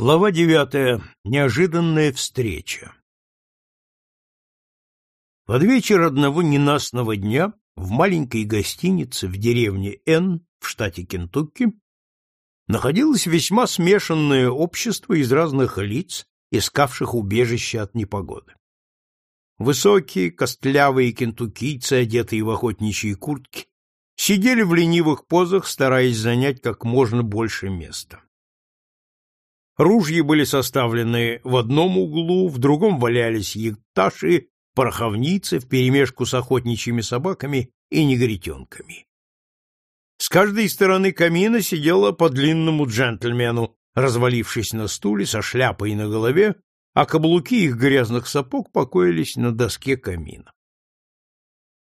Глава девятая. Неожиданная встреча. Под вечер одного ненастного дня в маленькой гостинице в деревне Н в штате Кентукки находилось весьма смешанное общество из разных лиц, искавших убежище от непогоды. Высокие, костлявые кентуккийцы, одетые в охотничьи куртки, сидели в ленивых позах, стараясь занять как можно больше места. Ружья были составлены в одном углу, в другом валялись екташи, пороховницы вперемешку с охотничьими собаками и негритенками. С каждой стороны камина сидела по длинному джентльмену, развалившись на стуле со шляпой на голове, а каблуки их грязных сапог покоились на доске камина.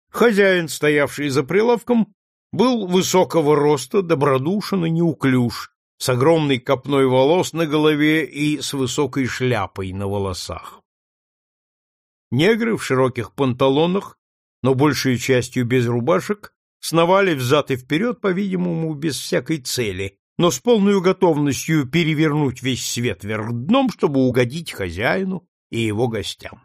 Хозяин, стоявший за прилавком, был высокого роста, добродушен и неуклюж, с огромной копной волос на голове и с высокой шляпой на волосах. Негры в широких панталонах, но большей частью без рубашек, сновали взад и вперед, по-видимому, без всякой цели, но с полной готовностью перевернуть весь свет вверх дном, чтобы угодить хозяину и его гостям.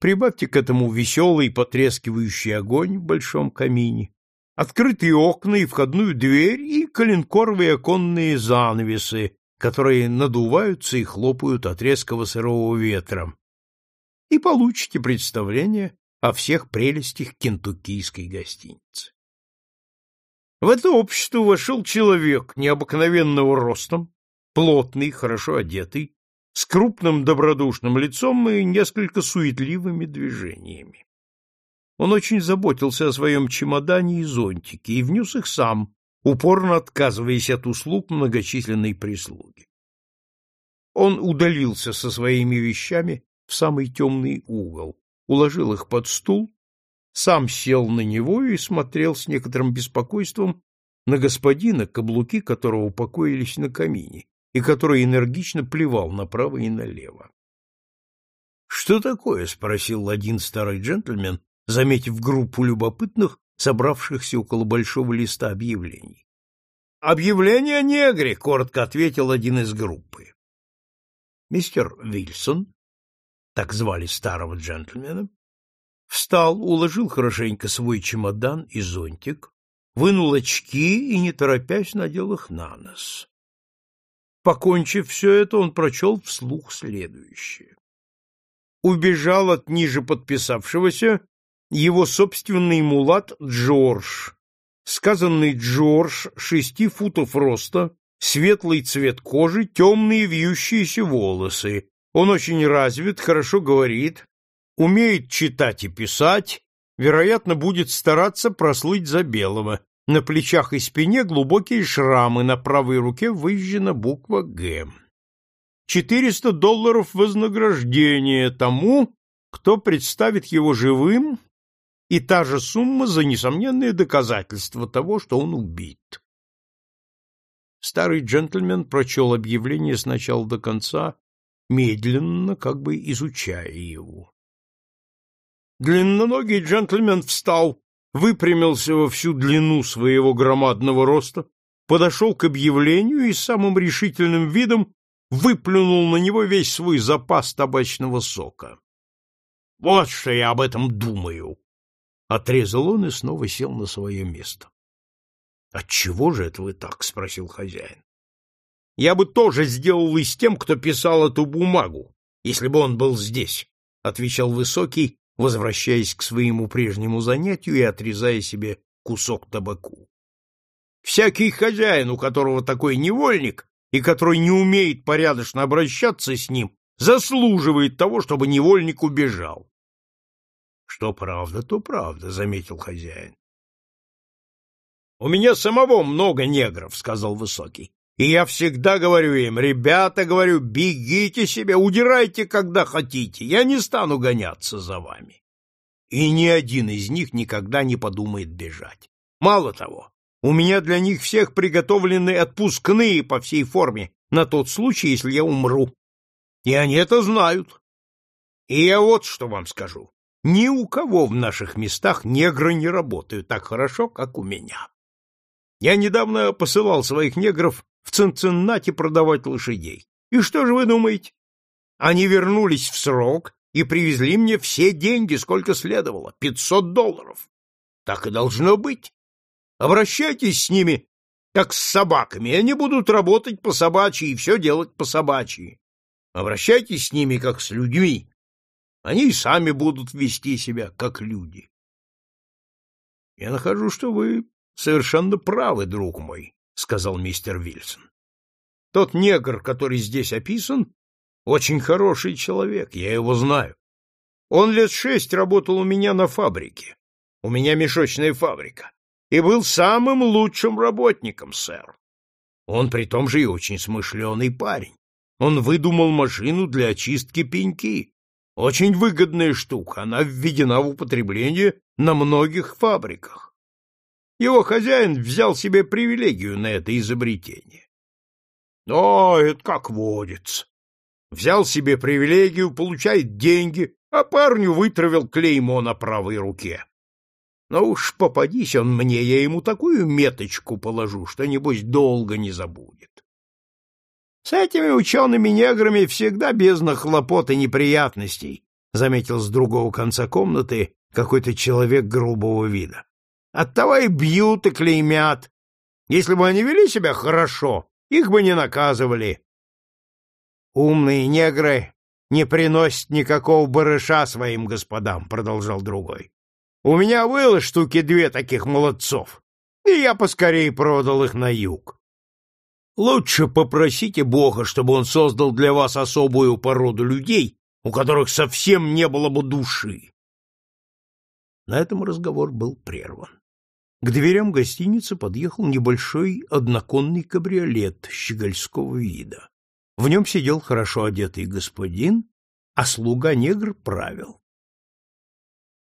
Прибавьте к этому веселый потрескивающий огонь в большом камине, открытые окна и входную дверь и коленкоровые оконные занавесы, которые надуваются и хлопают от резкого сырого ветра, и получите представление о всех прелестях кентуккийской гостиницы. В это общество вошел человек необыкновенного ростом, плотный, хорошо одетый, с крупным добродушным лицом и несколько суетливыми движениями. Он очень заботился о своем чемодане и зонтике и внес их сам, упорно отказываясь от услуг многочисленной прислуги. Он удалился со своими вещами в самый темный угол, уложил их под стул, сам сел на него и смотрел с некоторым беспокойством на господина, каблуки которого покоились на камине, и который энергично плевал направо и налево. — Что такое? — спросил один старый джентльмен, заметив группу любопытных, собравшихся около большого листа объявлений. «Объявление о негре», — коротко ответил один из группы. Мистер Вильсон, так звали старого джентльмена, встал, уложил хорошенько свой чемодан и зонтик, вынул очки и, не торопясь, надел их на нос. Покончив все это, он прочел вслух следующее. Убежал от ниже подписавшегося его собственный мулат Джордж, сказанный Джордж шести футов роста, светлый цвет кожи, темные вьющиеся волосы. Он очень развит, хорошо говорит, умеет читать и писать, вероятно, будет стараться прослыть за белого. На плечах и спине глубокие шрамы, на правой руке выжжена буква «Г». Четыреста долларов вознаграждения тому, кто представит его живым и та же сумма за несомненное доказательство того, что он убит. Старый джентльмен прочел объявление с начала до конца, медленно, как бы изучая его. Длинноногий джентльмен встал, выпрямился во всю длину своего громадного роста, подошел к объявлению и самым решительным видом выплюнул на него весь свой запас табачного сока. — Вот что я об этом думаю, Отрезал он и снова сел на свое место. — Отчего же это вы так? — спросил хозяин. — Я бы тоже сделал и с тем, кто писал эту бумагу, если бы он был здесь, — отвечал Высокий, возвращаясь к своему прежнему занятию и отрезая себе кусок табаку. Всякий хозяин, у которого такой невольник и который не умеет порядочно обращаться с ним, заслуживает того, чтобы невольник убежал. Что правда, то правда, заметил хозяин. У меня самого много негров, сказал высокий. И я всегда говорю им, ребята, говорю, бегите себе, удирайте, когда хотите, я не стану гоняться за вами. И ни один из них никогда не подумает бежать. Мало того, у меня для них всех приготовлены отпускные по всей форме на тот случай, если я умру. И они это знают. И я вот что вам скажу. Ни у кого в наших местах негры не работают так хорошо, как у меня. Я недавно посылал своих негров в Цинциннати продавать лошадей. И что же вы думаете? Они вернулись в срок и привезли мне все деньги, сколько следовало, пятьсот долларов. Так и должно быть. Обращайтесь с ними, как с собаками, они будут работать по собачьи и все делать по собачьи. Обращайтесь с ними, как с людьми. Они и сами будут вести себя, как люди. Я нахожу, что вы совершенно правы, друг мой, сказал мистер Вильсон. Тот негр, который здесь описан, очень хороший человек, я его знаю. Он лет шесть работал у меня на фабрике. У меня мешочная фабрика. И был самым лучшим работником, сэр. Он при том же и очень смышленый парень. Он выдумал машину для очистки пеньки. Очень выгодная штука, она введена в употребление на многих фабриках. Его хозяин взял себе привилегию на это изобретение. О, это как водится. Взял себе привилегию, получает деньги, а парню вытравил клеймо на правой руке. Но уж попадись он мне, я ему такую меточку положу, что, небось, долго не забудет. С этими учеными-неграми всегда бездна хлопот и неприятностей, — заметил с другого конца комнаты какой-то человек грубого вида. Оттого и бьют, и клеймят. Если бы они вели себя хорошо, их бы не наказывали. Умные негры не приносят никакого барыша своим господам, — продолжал другой. У меня было штуки две таких молодцов, и я поскорее продал их на юг. Лучше попросите Бога, чтобы он создал для вас особую породу людей, у которых совсем не было бы души. На этом разговор был прерван. К дверям гостиницы подъехал небольшой одноконный кабриолет щегольского вида. В нем сидел хорошо одетый господин, а слуга-негр правил.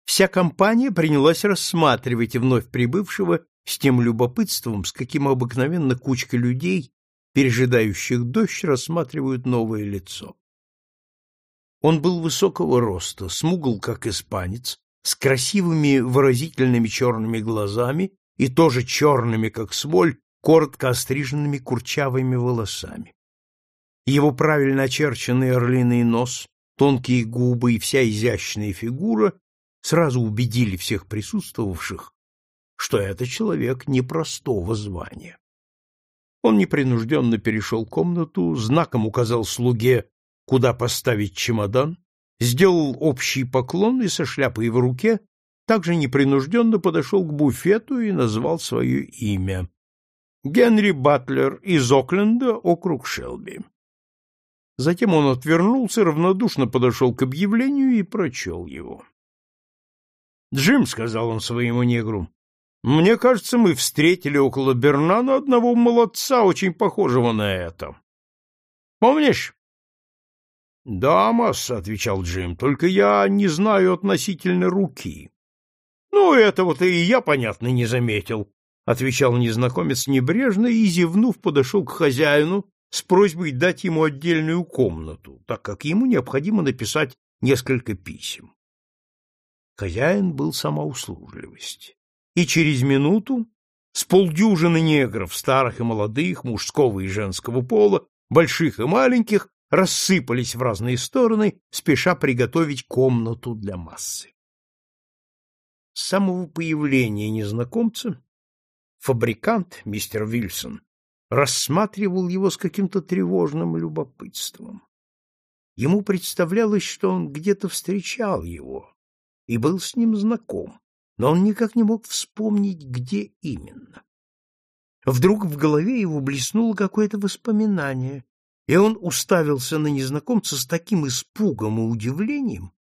Вся компания принялась рассматривать вновь прибывшего с тем любопытством, с каким обыкновенно кучка людей, пережидающих дождь, рассматривают новое лицо. Он был высокого роста, смугл, как испанец, с красивыми выразительными черными глазами и тоже черными, как смоль, коротко остриженными курчавыми волосами. Его правильно очерченный орлиный нос, тонкие губы и вся изящная фигура сразу убедили всех присутствовавших, что это человек непростого звания. Он непринужденно перешел комнату, знаком указал слуге, куда поставить чемодан, сделал общий поклон и со шляпой в руке также непринужденно подошел к буфету и назвал свое имя. Генри Батлер из Окленда, округ Шелби. Затем он отвернулся, равнодушно подошел к объявлению и прочел его. «Джим», — сказал он своему негру, — «мне кажется, мы встретили около Бернана одного молодца, очень похожего на это. Помнишь?» — Да, масса, — отвечал Джим, — только я не знаю относительно руки. — Ну, этого-то и я, понятно, не заметил, — отвечал незнакомец небрежно и, зевнув, подошел к хозяину с просьбой дать ему отдельную комнату, так как ему необходимо написать несколько писем. Хозяин был сама услужливость, и через минуту с полдюжины негров, старых и молодых, мужского и женского пола, больших и маленьких, рассыпались в разные стороны, спеша приготовить комнату для массы. С самого появления незнакомца фабрикант, мистер Вильсон, рассматривал его с каким-то тревожным любопытством. Ему представлялось, что он где-то встречал его и был с ним знаком, но он никак не мог вспомнить, где именно. Вдруг в голове его блеснуло какое-то воспоминание, и он уставился на незнакомца с таким испугом и удивлением,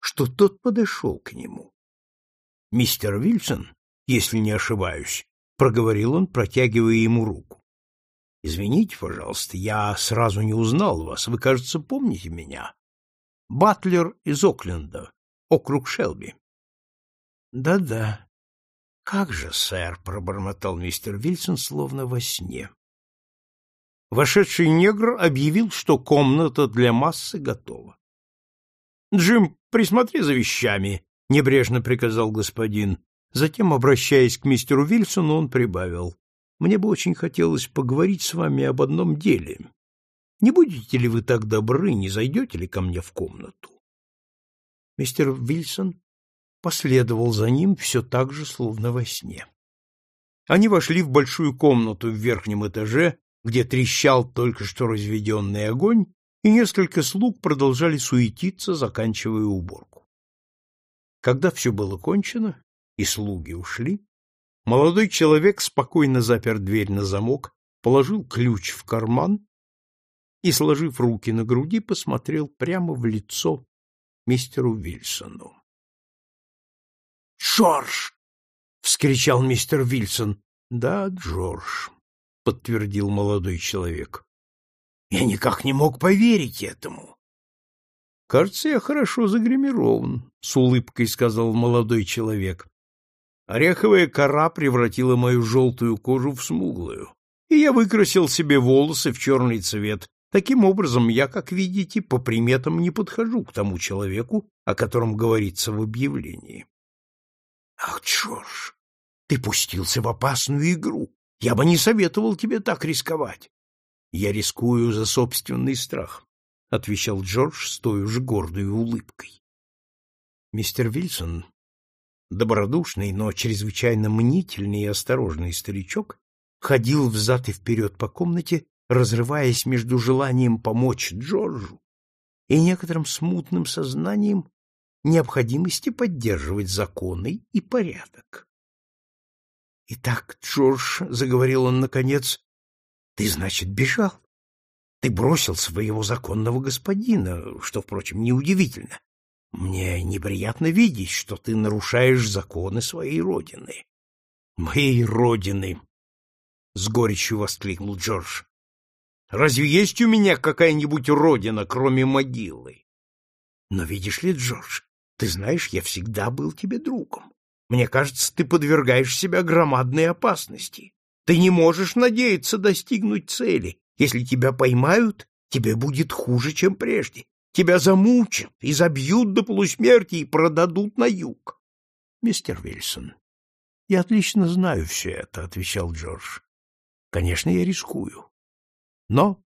что тот подошел к нему. — Мистер Вильсон, если не ошибаюсь, — проговорил он, протягивая ему руку. — Извините, пожалуйста, я сразу не узнал вас. Вы, кажется, помните меня. Батлер из Окленда, округ Шелби. Да — Да-да. — Как же, сэр, — пробормотал мистер Вильсон, словно во сне. Вошедший негр объявил, что комната для массы готова. — Джим, присмотри за вещами, — небрежно приказал господин. Затем, обращаясь к мистеру Вильсону, он прибавил. — Мне бы очень хотелось поговорить с вами об одном деле. Не будете ли вы так добры, не зайдете ли ко мне в комнату? Мистер Вильсон последовал за ним все так же, словно во сне. Они вошли в большую комнату в верхнем этаже, где трещал только что разведенный огонь, и несколько слуг продолжали суетиться, заканчивая уборку. Когда все было кончено, и слуги ушли, молодой человек спокойно запер дверь на замок, положил ключ в карман и, сложив руки на груди, посмотрел прямо в лицо мистеру Вильсону. «Джордж!» — вскричал мистер Вильсон. «Да, Джордж», — подтвердил молодой человек. «Я никак не мог поверить этому». «Кажется, я хорошо загримирован», — с улыбкой сказал молодой человек. Ореховая кора превратила мою желтую кожу в смуглую, и я выкрасил себе волосы в черный цвет. Таким образом, я, как видите, по приметам не подхожу к тому человеку, о котором говорится в объявлении. Ах, Джордж, ты пустился в опасную игру. Я бы не советовал тебе так рисковать. Я рискую за собственный страх, отвечал Джордж с той же гордой улыбкой. Мистер Вильсон добродушный, но чрезвычайно мнительный и осторожный старичок, ходил взад и вперед по комнате, разрываясь между желанием помочь Джорджу и некоторым смутным сознанием необходимости поддерживать законы и порядок. «Итак, Джордж», — заговорил он наконец, — «ты, значит, бежал. Ты бросил своего законного господина, что, впрочем, неудивительно. Мне неприятно видеть, что ты нарушаешь законы своей родины. Моей родины, с горечью воскликнул Джордж. Разве есть у меня какая-нибудь родина, кроме могилы? Но видишь ли, Джордж, ты знаешь, я всегда был тебе другом. Мне кажется, ты подвергаешь себя громадной опасности. Ты не можешь надеяться достигнуть цели. Если тебя поймают, тебе будет хуже, чем прежде. Тебя замучат и забьют до полусмерти и продадут на юг. — Мистер Вильсон, я отлично знаю все это, — отвечал Джордж. — Конечно, я рискую. Но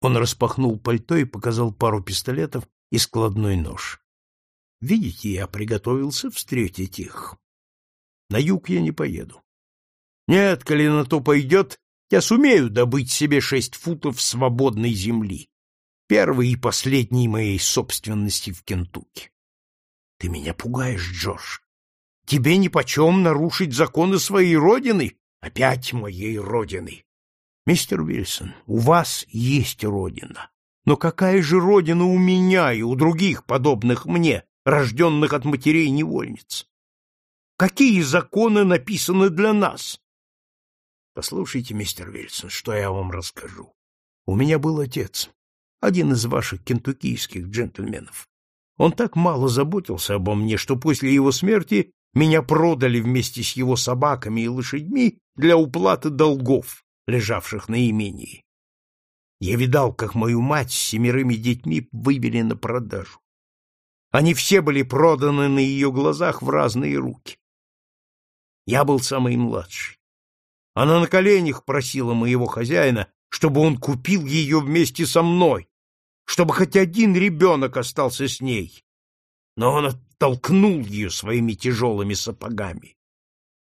он распахнул пальто и показал пару пистолетов и складной нож. Видите, я приготовился встретить их. На юг я не поеду. Нет, коли на то пойдет, я сумею добыть себе шесть футов свободной земли первой и последней моей собственности в Кентукки. Ты меня пугаешь, Джордж. Тебе нипочем нарушить законы своей родины, опять моей родины. Мистер Вильсон, у вас есть родина. Но какая же родина у меня и у других, подобных мне, рожденных от матерей-невольниц? Какие законы написаны для нас? Послушайте, мистер Вильсон, что я вам расскажу. У меня был отец, один из ваших кентуккийских джентльменов. Он так мало заботился обо мне, что после его смерти меня продали вместе с его собаками и лошадьми для уплаты долгов, лежавших на имении. Я видал, как мою мать с семерыми детьми вывели на продажу. Они все были проданы на ее глазах в разные руки. Я был самый младший. Она на коленях просила моего хозяина, чтобы он купил ее вместе со мной, чтобы хоть один ребенок остался с ней. Но он оттолкнул ее своими тяжелыми сапогами.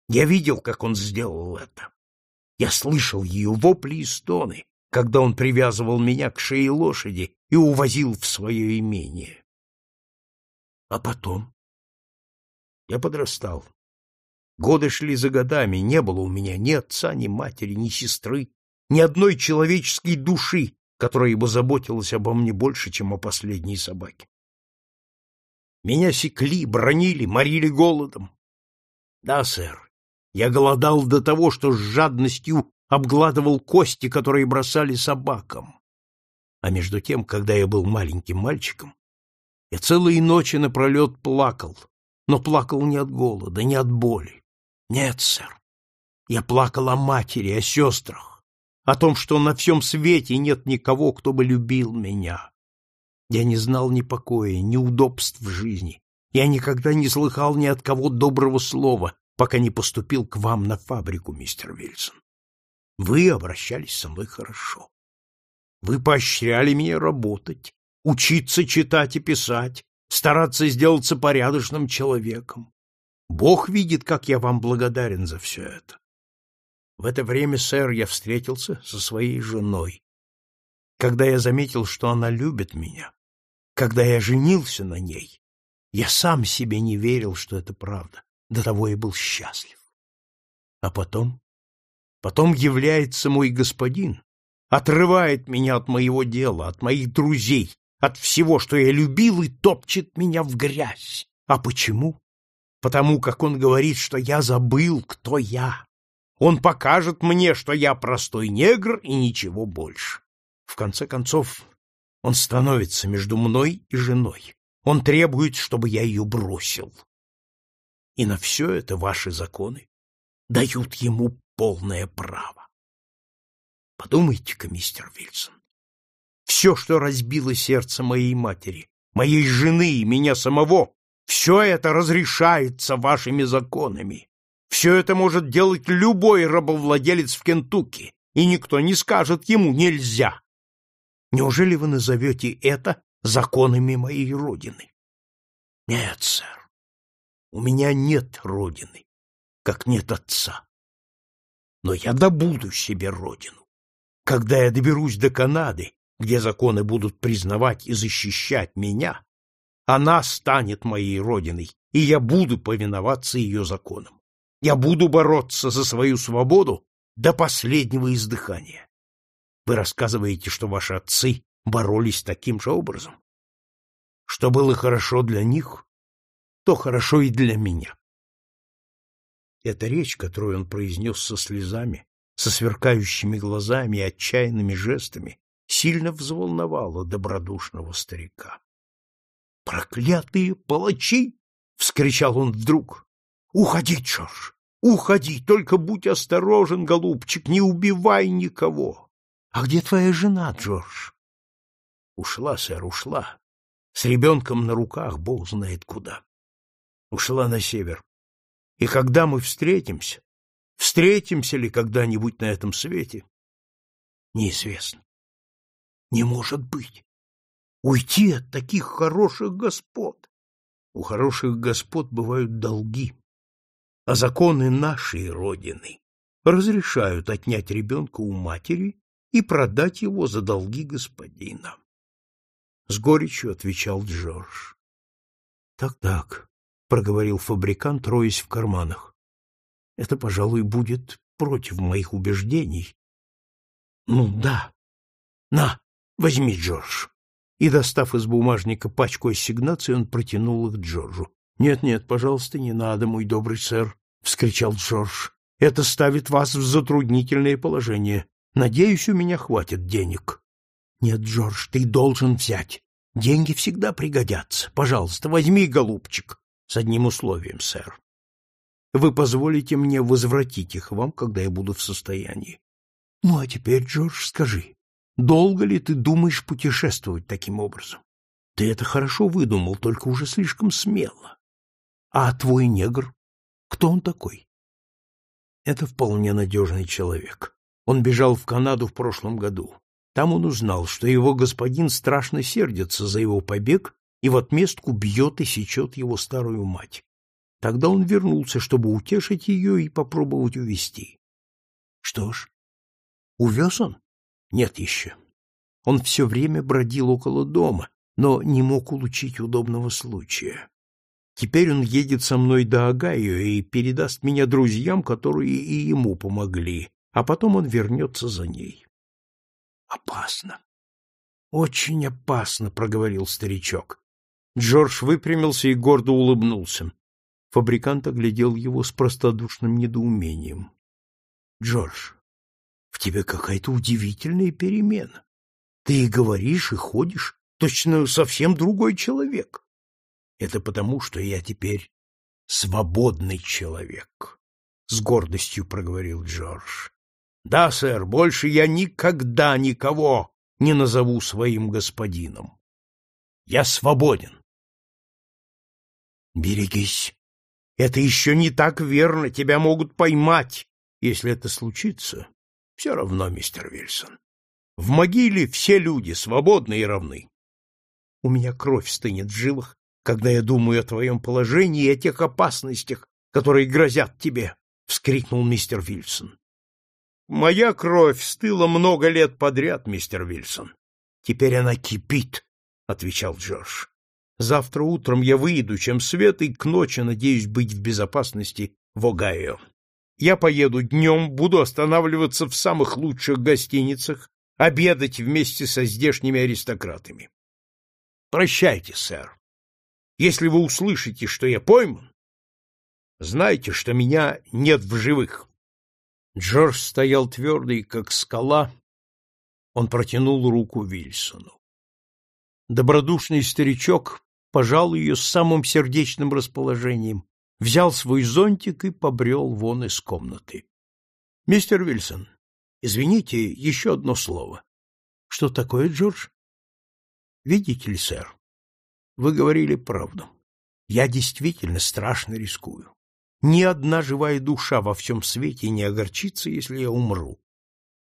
Я видел, как он сделал это. Я слышал ее вопли и стоны, когда он привязывал меня к шее лошади и увозил в свое имение. А потом? Я подрастал. Годы шли за годами, не было у меня ни отца, ни матери, ни сестры, ни одной человеческой души, которая бы заботилась обо мне больше, чем о последней собаке. Меня секли, бронили, морили голодом. Да, сэр, я голодал до того, что с жадностью обгладывал кости, которые бросали собакам. А между тем, когда я был маленьким мальчиком, я целые ночи напролет плакал, но плакал не от голода, не от боли. Нет, сэр, я плакал о матери, о сестрах, о том, что на всем свете нет никого, кто бы любил меня. Я не знал ни покоя, ни удобств в жизни. Я никогда не слыхал ни от кого доброго слова, пока не поступил к вам на фабрику, мистер Вильсон. Вы обращались со мной хорошо. Вы поощряли меня работать, учиться читать и писать, стараться сделаться порядочным человеком. Бог видит, как я вам благодарен за все это. В это время, сэр, я встретился со своей женой. Когда я заметил, что она любит меня, когда я женился на ней, я сам себе не верил, что это правда. До того я был счастлив. А потом? Потом является мой господин, отрывает меня от моего дела, от моих друзей, от всего, что я любил, и топчет меня в грязь. А почему? Потому как он говорит, что я забыл, кто я. Он покажет мне, что я простой негр и ничего больше. В конце концов, он становится между мной и женой. Он требует, чтобы я ее бросил. И на все это ваши законы дают ему полное право. Подумайте-ка, мистер Вильсон. Все, что разбило сердце моей матери, моей жены и меня самого, все это разрешается вашими законами. Все это может делать любой рабовладелец в Кентукки, и никто не скажет ему «нельзя». Неужели вы назовете это законами моей родины? Нет, сэр, у меня нет родины, как нет отца. Но я добуду себе родину. Когда я доберусь до Канады, где законы будут признавать и защищать меня, она станет моей родиной, и я буду повиноваться ее законам. Я буду бороться за свою свободу до последнего издыхания. Вы рассказываете, что ваши отцы боролись таким же образом. Что было хорошо для них, то хорошо и для меня. Эта речь, которую он произнес со слезами, со сверкающими глазами и отчаянными жестами, сильно взволновала добродушного старика. «Проклятые палачи!» — вскричал он вдруг. «Уходи, Джордж! Уходи! Только будь осторожен, голубчик, не убивай никого! А где твоя жена, Джордж?» «Ушла, сэр, ушла. С ребенком на руках, бог знает куда. Ушла на север. И когда мы встретимся, встретимся ли когда-нибудь на этом свете, неизвестно. Не может быть. Уйти от таких хороших господ. У хороших господ бывают долги, а законы нашей Родины разрешают отнять ребенка у матери и продать его за долги господина. С горечью отвечал Джордж. Так-так, проговорил фабрикант, роясь в карманах. Это, пожалуй, будет против моих убеждений. Ну да. На, возьми, Джордж. И, достав из бумажника пачку ассигнаций, он протянул их Джорджу. «Нет, нет, пожалуйста, не надо, мой добрый сэр», — вскричал Джордж. «Это ставит вас в затруднительное положение. Надеюсь, у меня хватит денег». «Нет, Джордж, ты должен взять. Деньги всегда пригодятся. Пожалуйста, возьми, голубчик с одним условием, сэр. Вы позволите мне возвратить их вам, когда я буду в состоянии. Ну, а теперь, Джордж, скажи, долго ли ты думаешь путешествовать таким образом? Ты это хорошо выдумал, только уже слишком смело. А твой негр? Кто он такой? Это вполне надежный человек. Он бежал в Канаду в прошлом году. Там он узнал, что его господин страшно сердится за его побег и в отместку бьет и сечет его старую мать. Тогда он вернулся, чтобы утешить ее и попробовать увести. Что ж, увез он? Нет еще. Он все время бродил около дома, но не мог улучить удобного случая. Теперь он едет со мной до Огайо и передаст меня друзьям, которые и ему помогли, а потом он вернется за ней. Опасно. Очень опасно, проговорил старичок. Джордж выпрямился и гордо улыбнулся. Фабрикант оглядел его с простодушным недоумением. — Джордж, в тебе какая-то удивительная перемена. Ты и говоришь, и ходишь, точно совсем другой человек. Это потому, что я теперь свободный человек, — с гордостью проговорил Джордж. — Да, сэр, больше я никогда никого не назову своим господином. Я свободен. Берегись. Это еще не так верно, тебя могут поймать. Если это случится, все равно, мистер Вильсон. В могиле все люди свободны и равны. У меня кровь стынет в жилах, когда я думаю о твоем положении и о тех опасностях, которые грозят тебе, — вскрикнул мистер Вильсон. — Моя кровь стыла много лет подряд, мистер Вильсон. Теперь она кипит, — отвечал Джордж. — Завтра утром я выйду, чем свет, и к ночи надеюсь быть в безопасности в Огайо. Я поеду днем, буду останавливаться в самых лучших гостиницах, обедать вместе со здешними аристократами. Прощайте, сэр. Если вы услышите, что я пойман, знайте, что меня нет в живых. Джордж стоял твердый, как скала. Он протянул руку Вильсону. Добродушный старичок пожал ее с самым сердечным расположением, взял свой зонтик и побрел вон из комнаты. — Мистер Вильсон, извините, еще одно слово. — Что такое, Джордж? — Видите ли, сэр, вы говорили правду. Я действительно страшно рискую. Ни одна живая душа во всем свете не огорчится, если я умру.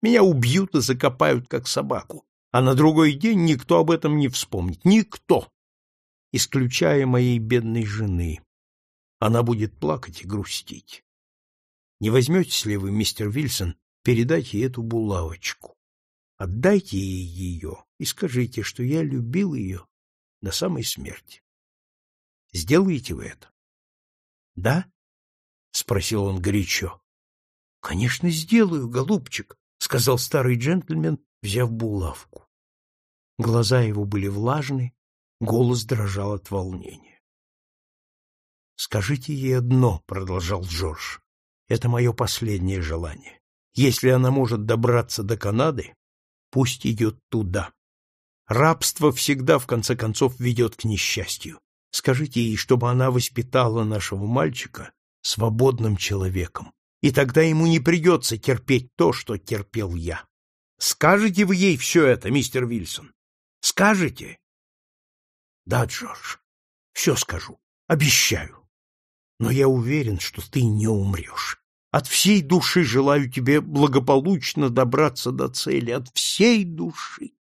Меня убьют и закопают, как собаку, а на другой день никто об этом не вспомнит. Никто! Исключая моей бедной жены. Она будет плакать и грустить. Не возьметесь ли вы, мистер Вильсон, передать ей эту булавочку? Отдайте ей ее и скажите, что я любил ее до самой смерти. Сделаете вы это? — Да? — спросил он горячо. — Конечно, сделаю, голубчик, — сказал старый джентльмен, взяв булавку. Глаза его были влажны, голос дрожал от волнения. Скажите ей одно, продолжал Джордж. Это мое последнее желание. Если она может добраться до Канады, пусть идет туда. Рабство всегда, в конце концов, ведет к несчастью. Скажите ей, чтобы она воспитала нашего мальчика свободным человеком, и тогда ему не придется терпеть то, что терпел я. Скажете вы ей все это, мистер Вильсон? Скажете? Да, Джордж, все скажу, обещаю но я уверен, что ты не умрешь. От всей души желаю тебе благополучно добраться до цели, от всей души.